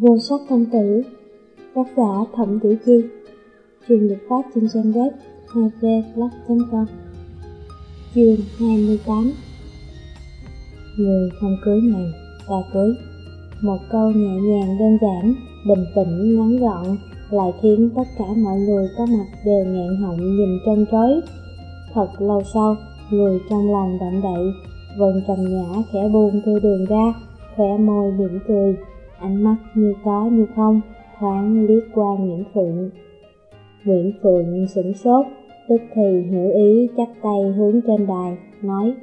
Vô sắc thanh tử Tác giả Thẩm Tiểu Chi Truyền được phát trên trang web 2vblog.com Chương 28 Người không cưới nàng, ta cưới. Một câu nhẹ nhàng đơn giản, bình tĩnh, ngắn gọn lại khiến tất cả mọi người có mặt đều ngạn họng nhìn trân trối. Thật lâu sau, người trong lòng động đậy, Vân Trầm Nhã khẽ buông thư đường ra, khỏe môi mỉm cười, ánh mắt như có như không, thoáng liếc qua Nguyễn Phượng. Nguyễn Phượng sửng sốt, tức thì hiểu ý chắp tay hướng trên đài, nói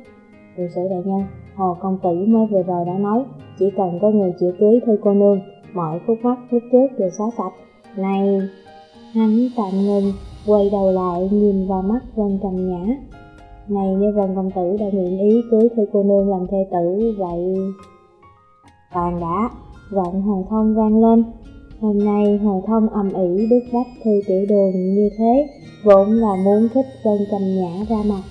Từ sử đại nhân, Hồ Công Tử mới vừa rồi đã nói, chỉ cần có người chịu cưới thư cô nương, mọi khúc mắc lúc trước đều xóa sạch. Này, hắn tạm ngừng, quay đầu lại nhìn vào mắt Vân Trầm Nhã. Này nếu Vân Công Tử đã nguyện ý cưới thư cô nương làm thê tử, vậy... Toàn đã, giọng Hồ Thông vang lên. Hôm nay Hồ Thông ầm ĩ bước vách thư tiểu đường như thế, vốn là muốn thích Vân Trầm Nhã ra mặt.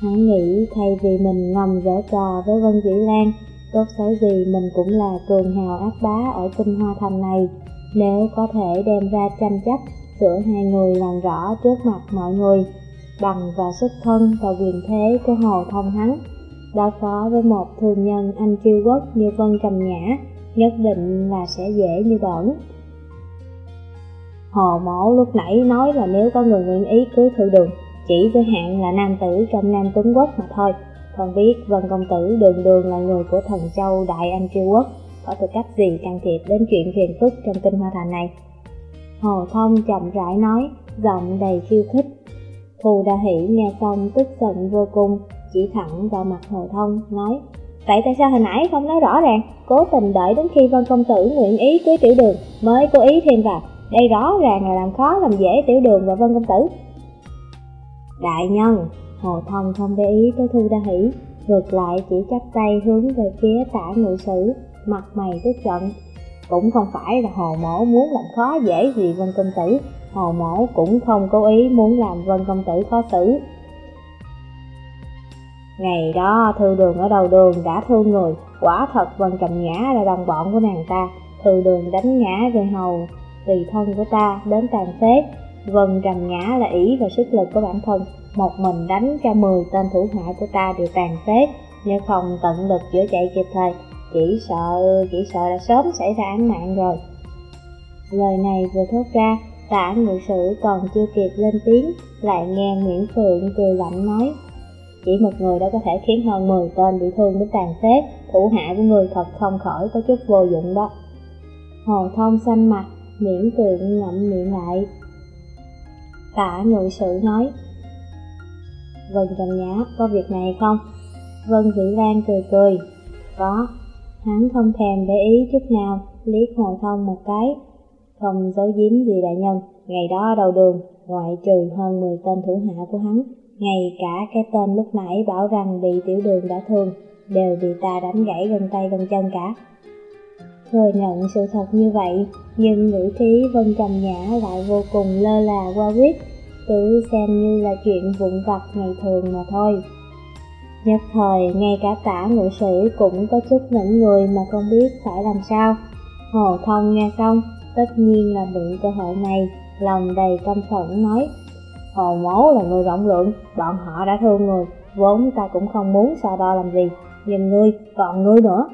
Hắn nghĩ thay vì mình ngầm dở trò với Vân Vĩ Lan, tốt xấu gì mình cũng là cường hào ác bá ở Kinh Hoa Thành này. Nếu có thể đem ra tranh chấp giữa hai người làm rõ trước mặt mọi người, bằng và xuất thân và quyền thế của Hồ Thông hắn, đối phó với một thương nhân anh triêu quốc như Vân Trầm Nhã, nhất định là sẽ dễ như bẩn. Hồ mổ lúc nãy nói là nếu có người nguyện ý cưới thư đường, chỉ giới hạn là nam tử trong nam tuấn quốc mà thôi. Không biết Vân Công Tử đường đường là người của thần châu Đại Anh Triều Quốc, có tư cách gì can thiệp đến chuyện phiền phức trong kinh hoa thành này. Hồ Thông chậm rãi nói, giọng đầy khiêu khích. Thù Đa Hỷ nghe xong tức giận vô cùng, chỉ thẳng vào mặt Hồ Thông, nói Vậy tại sao hồi nãy không nói rõ ràng, cố tình đợi đến khi Vân Công Tử nguyện ý cưới tiểu đường mới cố ý thêm vào. Đây rõ ràng là làm khó làm dễ tiểu đường và Vân Công Tử. Đại nhân, Hồ Thông không để ý tới Thu Đa Hỷ, ngược lại chỉ chắp tay hướng về phía tả ngự sử, mặt mày tức giận. Cũng không phải là Hồ Mổ muốn làm khó dễ gì Vân Công Tử, Hồ Mổ cũng không cố ý muốn làm Vân Công Tử khó xử. Ngày đó thư đường ở đầu đường đã thương người, quả thật Vân Trầm Nhã là đồng bọn của nàng ta, thư đường đánh ngã về hầu, tùy thân của ta đến tàn phế, Vân Trầm Nhã là ý và sức lực của bản thân, một mình đánh cho 10 tên thủ hạ của ta đều tàn phế, nếu không tận lực chữa chạy kịp thời, chỉ sợ, chỉ sợ là sớm xảy ra án mạng rồi. Lời này vừa thốt ra, tả ngự sử còn chưa kịp lên tiếng, lại nghe Nguyễn Phượng cười lạnh nói, chỉ một người đã có thể khiến hơn 10 tên bị thương đến tàn phế, thủ hạ của người thật không khỏi có chút vô dụng đó. Hồ Thông xanh mặt, miễn tượng ngậm miệng lại. Tả ngự sự nói, Vân Trầm Nhã, có việc này không? Vân Vĩ Lan cười cười, có. Hắn không thèm để ý chút nào, liếc Hồ Thông một cái. Không giấu giếm gì đại nhân, ngày đó đầu đường, ngoại trừ hơn 10 tên thủ hạ của hắn, ngay cả cái tên lúc nãy bảo rằng bị tiểu đường đã thương, đều bị ta đánh gãy gần tay gần chân cả. Thừa nhận sự thật như vậy, nhưng ngữ khí Vân Trầm Nhã lại vô cùng lơ là qua quyết, cứ xem như là chuyện vụn vặt ngày thường mà thôi. Nhất thời, ngay cả tả ngự sử cũng có chút ngẩn người mà không biết phải làm sao. Hồ Thông nghe xong, tất nhiên là mượn cơ hội này, lòng đầy căm phẫn nói Hồ mố là người rộng lượng, bọn họ đã thương người, vốn ta cũng không muốn so đo làm gì, nhưng ngươi, còn ngươi nữa.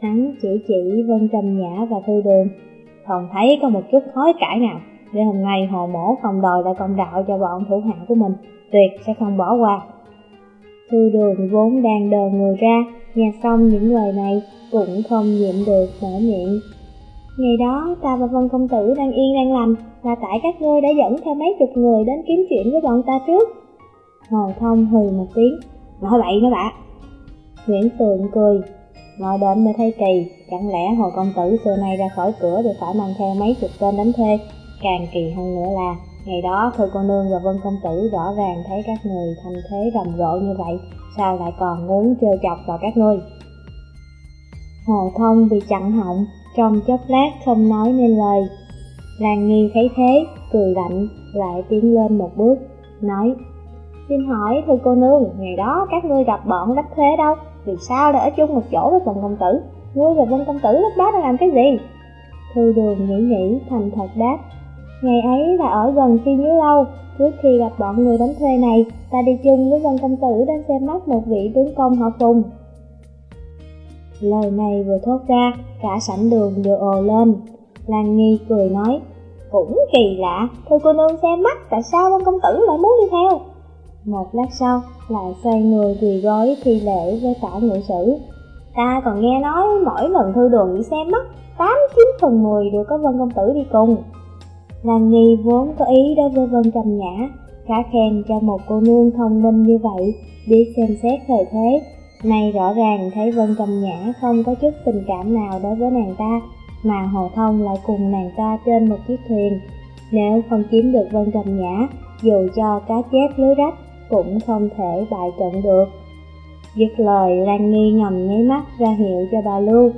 Hắn chỉ chỉ Vân Trầm Nhã và Thư Đường, không thấy có một chút hối cải nào, để hôm nay hồ mổ không đòi lại công đạo cho bọn thủ hạ của mình, tuyệt sẽ không bỏ qua. Thư Đường vốn đang đờ người ra, nghe xong những lời này cũng không nhịn được mở miệng. Ngày đó ta và Vân Công Tử đang yên đang lành, là tại các ngươi đã dẫn theo mấy chục người đến kiếm chuyện với bọn ta trước. Hồ Thông hừ một tiếng, nói bậy nói bạ. Nguyễn Phượng cười, nói đến mới thấy kỳ, chẳng lẽ Hồ Công Tử xưa nay ra khỏi cửa thì phải mang theo mấy chục tên đánh thuê. Càng kỳ hơn nữa là, ngày đó Thư Cô Nương và Vân Công Tử rõ ràng thấy các người thành thế rầm rộ như vậy, sao lại còn muốn trêu chọc vào các ngươi. Hồ Thông bị chặn họng, trong chốc lát không nói nên lời, Lan Nghi thấy thế, cười lạnh, lại tiến lên một bước, nói Xin hỏi thưa cô nương, ngày đó các ngươi gặp bọn lách thế đâu, vì sao lại ở chung một chỗ với Vân Công Tử? Ngươi và Vân Công Tử lúc đó đã làm cái gì? Thư đường nghĩ nghĩ thành thật đáp Ngày ấy là ở gần phi nhớ lâu Trước khi gặp bọn người đánh thuê này Ta đi chung với Vân Công Tử đến xem mắt một vị tướng công họ Phùng Lời này vừa thốt ra, Cả sảnh đường đều ồ lên. Lan Nghi cười nói, Cũng kỳ lạ thôi cô nương xem mắt, Tại sao Vân Công Tử lại muốn đi theo? Một lát sau, lại xoay người quỳ gối thi lễ với tả ngự sử. Ta còn nghe nói mỗi lần thư đường đi xem mắt, tám chín phần mười đều có Vân Công Tử đi cùng. Lan Nghi vốn có ý đối với Vân Trầm Nhã, Khá khen cho một cô nương thông minh như vậy đi xem xét thời thế nay rõ ràng thấy Vân Trầm Nhã không có chút tình cảm nào đối với nàng ta, Mà Hồ Thông lại cùng nàng ta trên một chiếc thuyền. Nếu không chiếm được Vân Trầm Nhã, Dù cho cá chép lưới rách cũng không thể bại trận được. Dứt lời, Lan Nghi ngầm nháy mắt ra hiệu cho bà Lưu.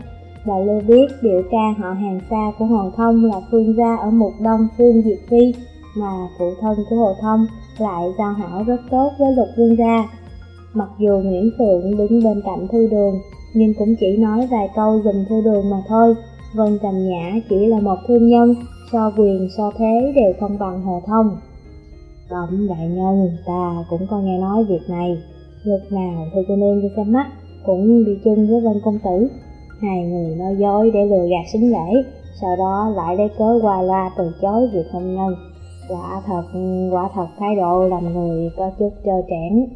Bà Lưu biết biểu ca họ hàng xa của Hồ Thông là phương gia ở Mục Đông Phương Diệt Phi, Mà phụ thân của Hồ Thông lại giao hảo rất tốt với lục vương gia. Mặc dù Nguyễn Phượng đứng bên cạnh thư đường Nhưng cũng chỉ nói vài câu dùm thư đường mà thôi. Vân Trầm Nhã chỉ là một thương nhân So quyền so thế đều không bằng Hồ Thông Tổng đại nhân ta cũng có nghe nói việc này. Lúc nào thư cô nương đi xem mắt Cũng đi chung với Vân Công Tử. Hai người nói dối để lừa gạt xính lễ Sau đó lại lấy cớ qua loa từ chối việc hôn nhân. Quả thật, quả thật thái độ làm người có chút trơ trẽn.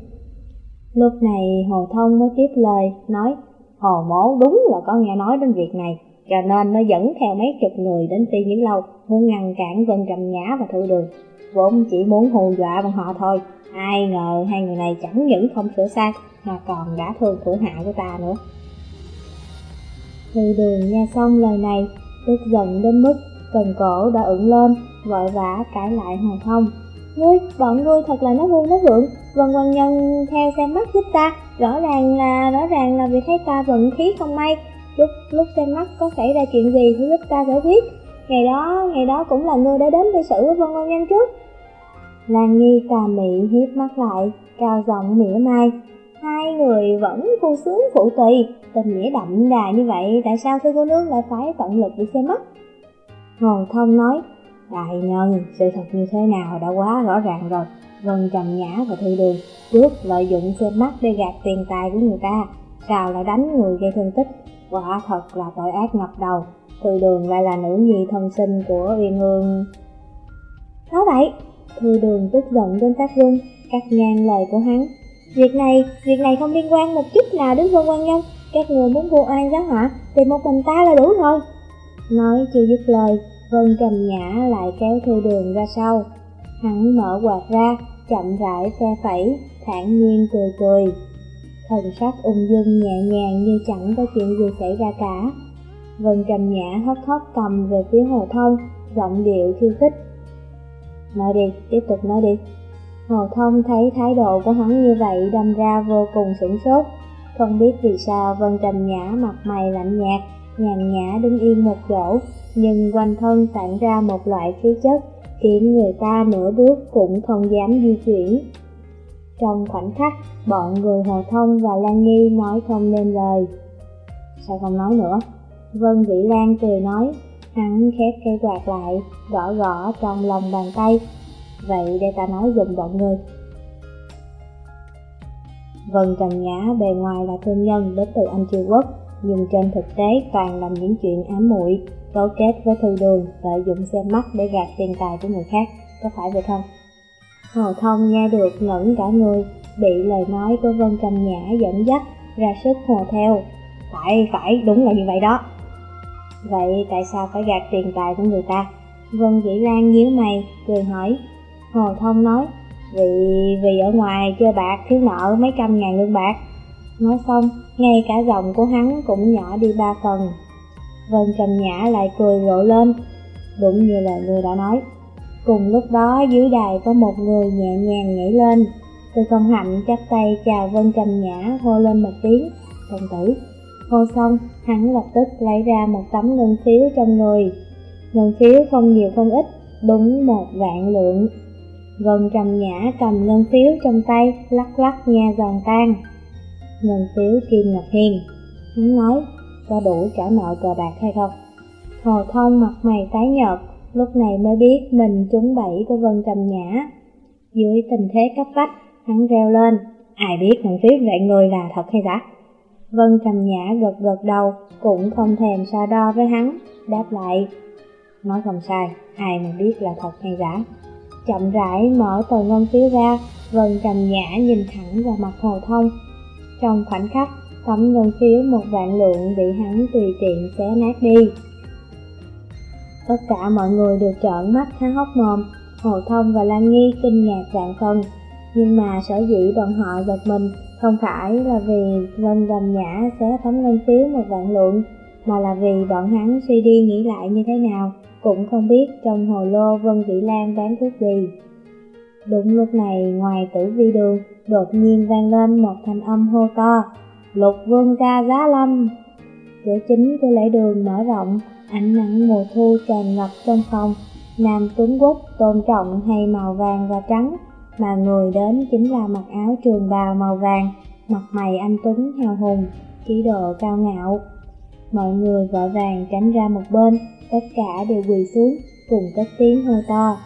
Lúc này Hồ Thông mới tiếp lời, nói Hồ mổ đúng là có nghe nói đến việc này Cho nên nó dẫn theo mấy chục người đến phi những lâu Muốn ngăn cản Vân Trầm Nhã và Thư Đường. Vốn chỉ muốn hù dọa bọn họ thôi Ai ngờ hai người này chẳng những không sửa sai Mà còn đã thương thủ hạ của ta nữa. Thư đường nghe xong lời này Tức giận đến mức cần cổ đã ửng lên Vội vã cãi lại Hồ Thông. Ngươi, bọn ngươi thật là nó vuông nó vượng. Vân quan nhân theo xem mắt giúp ta. Rõ ràng là rõ ràng là vì thấy ta vận khí không may. Lúc lúc xem mắt có xảy ra chuyện gì thì giúp ta giải quyết. Ngày đó, ngày đó cũng là ngươi đã đến gây sự với Vân quan nhân trước. Lan Nghi tà mị hiếp mắt lại, cao giọng mỉa mai. Hai người vẫn phu sướng phụ tùy, tình nghĩa đậm đà như vậy, tại sao thưa cô nương lại phải tận lực đi xem mắt? Hồ Thông nói, đại nhân, sự thật như thế nào đã quá rõ ràng rồi. Vân Trầm Nhã và Thư Đường trước lợi dụng xe mắt để gạt tiền tài của người ta, sao lại đánh người gây thương tích, quả thật là tội ác ngập đầu. Thư Đường lại là nữ nhi thân sinh của Uyên Hương. Nói vậy, Thư đường tức giận đến phát run, cắt ngang lời của hắn. Việc này, việc này không liên quan một chút nào đến Vân Quan Nhân, các người muốn vô an giáo hỏa, thì một mình ta là đủ rồi. Nói chưa dứt lời, Vân Trầm Nhã lại kéo thư đường ra sau. Hắn mở quạt ra, chậm rãi phe phẩy, thản nhiên cười cười. Thần sắc ung dung nhẹ nhàng như chẳng có chuyện gì xảy ra cả. Vân Trầm Nhã hấp hấp cầm về phía hồ thông, giọng điệu khiêu khích. Nói đi, tiếp tục nói đi. Hồ Thông thấy thái độ của hắn như vậy đâm ra vô cùng sửng sốt. Không biết vì sao Vân Trầm Nhã mặt mày lạnh nhạt, nhàn nhã đứng yên một chỗ, nhưng quanh thân tản ra một loại khí chất khiến người ta nửa bước cũng không dám di chuyển. Trong khoảnh khắc, bọn người Hồ Thông và Lan Nghi nói không nên lời. Sao không nói nữa? Vân Vĩ Lan cười nói, Hắn khép cây quạt lại, gõ gõ trong lòng bàn tay. Vậy để ta nói dùm bọn người Vân trần Nhã bề ngoài là thương nhân đến từ Anh Triều Quốc, nhưng trên thực tế toàn làm những chuyện ám muội, cấu kết với thư đường, lợi dụng xem mắt để gạt tiền tài của người khác, có phải vậy không? Hồ Thông nghe được ngẩn cả người, bị lời nói của Vân Trầm Nhã dẫn dắt, ra sức hồ theo. Phải, phải, đúng là như vậy đó. Vậy tại sao phải gạt tiền tài của người ta? Vân Vĩ Lan nhíu mày, cười hỏi. Hồ Thông nói, vì vì ở ngoài chơi bạc thiếu nợ mấy trăm ngàn lương bạc. Nói xong, ngay cả giọng của hắn cũng nhỏ đi ba phần. Vân Trầm Nhã lại cười rộ lên, đúng như là người đã nói. Cùng lúc đó dưới đài có một người nhẹ nhàng nhảy lên. Từ công hạnh chắp tay chào Vân Trầm Nhã hô lên một tiếng, công tử. Hô xong, hắn lập tức lấy ra một tấm ngân phiếu trong người. Ngân phiếu không nhiều không ít, đúng một vạn lượng. Vân trầm nhã cầm ngân phiếu trong tay, lắc lắc nghe giòn tan. Ngân phiếu Kim Ngọc Hiền. Hắn nói, có đủ trả nợ cờ bạc hay không? Hồ Thông mặt mày tái nhợt, lúc này mới biết mình trúng bẫy của Vân Trầm Nhã. Dưới tình thế cấp bách, hắn reo lên, ai biết thằng Phiếu dạy người là thật hay giả? Vân Trầm Nhã gật gật đầu, cũng không thèm so đo với hắn, đáp lại. Nói không sai, ai mà biết là thật hay giả. Chậm rãi mở tờ ngân phiếu ra, Vân Trầm Nhã nhìn thẳng vào mặt Hồ Thông. Trong khoảnh khắc, tấm ngân phiếu một vạn lượng bị hắn tùy tiện xé nát đi. Tất cả mọi người đều trợn mắt há hốc mồm, Hồ Thông và Lan Nghi kinh ngạc vạn phần. Nhưng mà sở dĩ bọn họ giật mình không phải là vì Vân Trầm Nhã xé tấm ngân phiếu một vạn lượng, mà là vì bọn hắn suy đi nghĩ lại như thế nào, cũng không biết trong hồ lô Vân Vĩ Lan bán thuốc gì. Đúng lúc này ngoài tử vi đường, đột nhiên vang lên một thanh âm hô to, lục vương ca giá lâm. Cửa chính của lễ đường mở rộng, ánh nắng mùa thu tràn ngập trong phòng, Nam Tuấn Quốc tôn trọng hay màu vàng và trắng, mà người đến chính là mặc áo trường bào màu vàng, mặt mày anh Tuấn hào hùng, khí độ cao ngạo. Mọi người vội vàng tránh ra một bên, tất cả đều quỳ xuống, cùng cất tiếng hô to.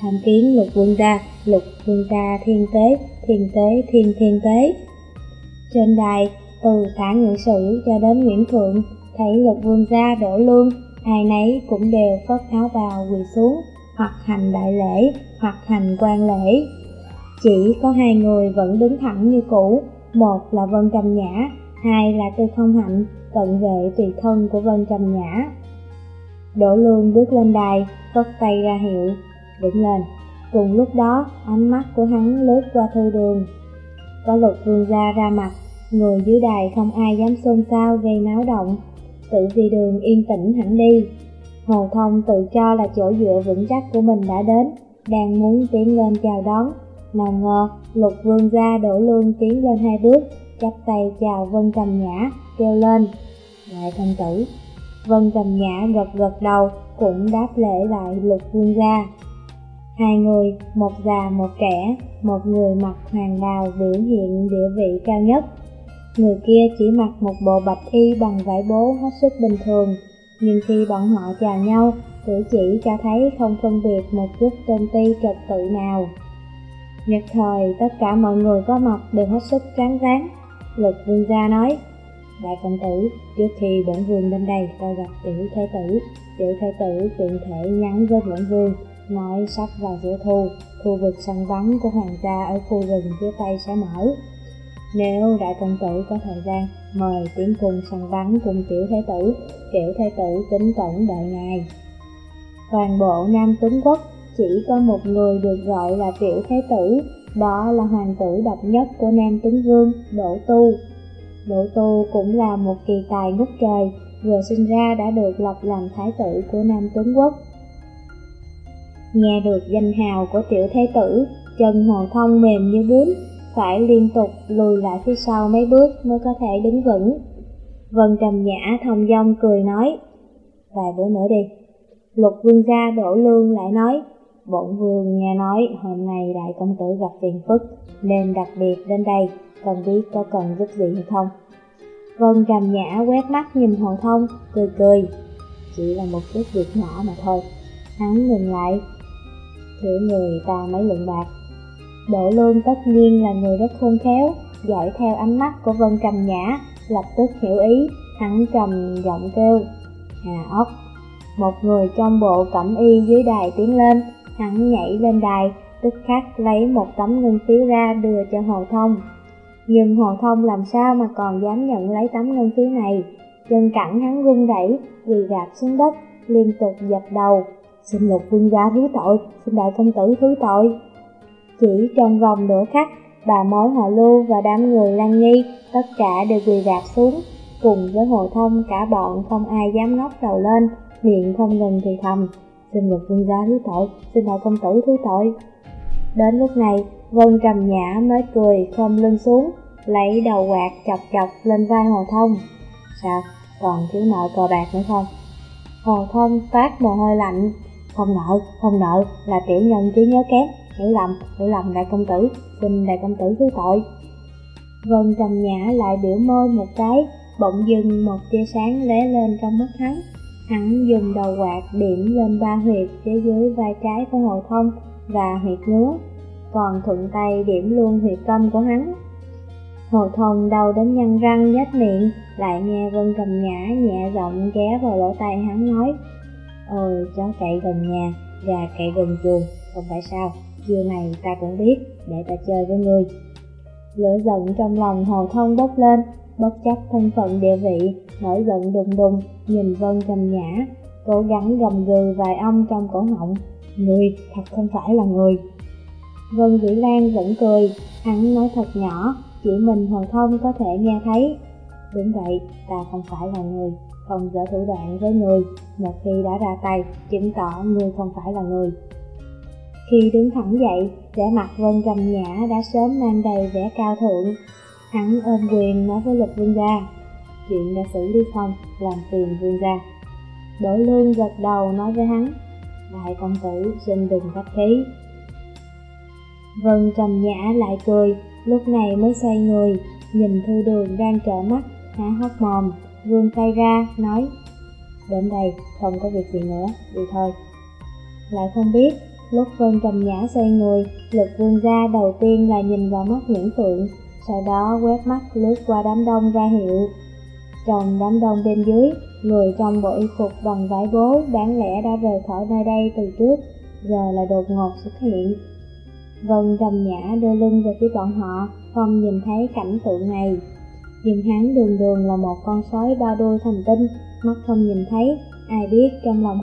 Tham kiến lục vương gia, lục vương gia thiên tế, thiên tế, thiên thiên tế. Trên đài, Ờ, từ thả ngự sử cho đến Nguyễn Thượng, thấy lục vương gia đổ lương, ai nấy cũng đều phất áo bào quỳ xuống, hoặc hành đại lễ, hoặc hành quan lễ. Chỉ có hai người vẫn đứng thẳng như cũ, một là Vân Trầm Nhã, hai là Tư Không Hạnh, cận vệ tùy thân của Vân Trầm Nhã. Đỗ Lương bước lên đài, phất tay ra hiệu, đứng lên. Cùng lúc đó, ánh mắt của hắn lướt qua thư đường. Có lục vương gia ra mặt, người dưới đài không ai dám xôn xao gây náo động. Tự vì đường yên tĩnh hẳn đi. Hồ Thông tự cho là chỗ dựa vững chắc của mình đã đến, đang muốn tiến lên chào đón. Nào ngờ, lục vương gia đổ lương tiến lên hai bước, chắp tay chào Vân Trầm Nhã, kêu lên. Đại thân tử, Vân Trầm Nhã gật gật đầu, cũng đáp lễ lại lục vương gia. Hai người, một già một trẻ, một người mặc hoàng bào biểu hiện địa vị cao nhất. Người kia chỉ mặc một bộ bạch y bằng vải bố hết sức bình thường, nhưng khi bọn họ chào nhau, cử chỉ cho thấy không phân biệt một chút tôn ti trật tự nào. Nhật thời, tất cả mọi người có mặt đều hết sức tráng ráng. Lục vương gia nói, Đại công tử, trước khi bổn vương bên đây, tôi gặp tiểu thế tử. Tiểu thế tử tiện thể nhắn với bổn vương, nói sắp vào giữa thu, khu vực săn bắn của hoàng gia ở khu rừng phía tây sẽ mở. Nếu đại công tử có thời gian, mời tiến cùng săn bắn cùng tiểu thế tử, tiểu thế tử tính tổng đợi ngài. Toàn bộ Nam Tuấn Quốc chỉ có một người được gọi là tiểu thế tử, đó là hoàng tử độc nhất của Nam Tuấn Vương, Đỗ Tu. Đỗ Tu cũng là một kỳ tài ngút trời, vừa sinh ra đã được lập làm thái tử của Nam Tuấn Quốc. Nghe được danh hào của tiểu thế tử, trần hồ thông mềm như bún, phải liên tục lùi lại phía sau mấy bước mới có thể đứng vững. Vân Trầm Nhã thông dong cười nói, vài bữa nữa đi. Lục vương gia đổ lương lại nói, bổn vương nghe nói hôm nay đại công tử gặp phiền phức nên đặc biệt đến đây, không biết có cần giúp gì hay không. Vân trầm nhã quét mắt nhìn hồ thông, cười cười. Chỉ là một chút việc nhỏ mà thôi. Hắn ngừng lại. Thử người ta mấy lượng bạc. Đỗ lương tất nhiên là người rất khôn khéo, dõi theo ánh mắt của Vân trầm nhã, lập tức hiểu ý, hắn trầm giọng kêu. Hà ốc. Một người trong bộ cẩm y dưới đài tiến lên, hắn nhảy lên đài, tức khắc lấy một tấm ngân phiếu ra đưa cho Hồ Thông. Nhưng Hồ Thông làm sao mà còn dám nhận lấy tấm ngân phiếu này, chân cẳng hắn run rẩy, quỳ rạp xuống đất, liên tục dập đầu. Xin lục vương gia thứ tội, xin đại công tử thứ tội. Chỉ trong vòng nửa khắc, bà mối họ lưu và đám người lan nghi, tất cả đều quỳ rạp xuống. Cùng với Hồ Thông cả bọn không ai dám ngóc đầu lên, miệng không ngừng thì thầm. Xin được vương gia thứ tội, xin đại công tử thứ tội. Đến lúc này, Vân trầm nhã mới cười khom lưng xuống, lấy đầu quạt chọc chọc lên vai Hồ Thông. Sao, còn thiếu nợ cờ bạc nữa không? Hồ Thông phát mồ hôi lạnh, không nợ, không nợ, là tiểu nhân trí nhớ kém, hiểu lầm, hiểu lầm đại công tử, xin đại công tử thứ tội. Vân trầm nhã lại biểu môi một cái, bỗng dưng một tia sáng lóe lên trong mắt hắn. Hắn dùng đầu quạt điểm lên ba huyệt phía dưới vai trái của Hồ Thông và huyệt ngứa, còn thuận tay điểm luôn huyệt tâm của hắn. Hồ Thông đau đến nhăn răng nhếch miệng, lại nghe Vân Trầm Nhã nhẹ giọng ghé vào lỗ tai hắn nói Ôi, chó chạy gần nhà, gà chạy gần chuồng, không phải sao, chiều này ta cũng biết, để ta chơi với ngươi. Lửa giận trong lòng Hồ Thông bốc lên, bất chấp thân phận địa vị, nổi giận đùng đùng, nhìn Vân Trầm Nhã, cố gắng gầm gừ vài âm trong cổ họng. Người thật không phải là người. Vân Vĩ Lan vẫn cười, hắn nói thật nhỏ, chỉ mình Hồ Thông có thể nghe thấy. Đúng vậy, ta không phải là người, không dở thủ đoạn với người, một khi đã ra tay, chứng tỏ người không phải là người. Khi đứng thẳng dậy, vẻ mặt Vân Trầm Nhã đã sớm mang đầy vẻ cao thượng. Hắn ôm quyền nói với Lục Vương gia, chuyện đã xử lý xong, làm phiền Vương gia. Đỗ Lương gật đầu nói với hắn, đại công tử xin đừng khách khí. Vân Trầm Nhã lại cười, lúc này mới xoay người, nhìn Thư Đường đang trợ mắt, há hốc mồm, vươn tay ra, nói, đến đây, không có việc gì nữa, đi thôi. Lại không biết, Lúc Vân Trầm Nhã xoay người, lực vương ra đầu tiên là nhìn vào mắt Nguyễn Phượng, sau đó quét mắt lướt qua đám đông ra hiệu. Trong đám đông bên dưới, người trong bộ y phục bằng vải bố đáng lẽ đã rời khỏi nơi đây từ trước, giờ là đột ngột xuất hiện. Vân Trầm Nhã đưa lưng về phía bọn họ, không nhìn thấy cảnh tượng này. Nhưng hắn đường đường là một con sói ba đuôi thành tinh, mắt không nhìn thấy, ai biết trong lòng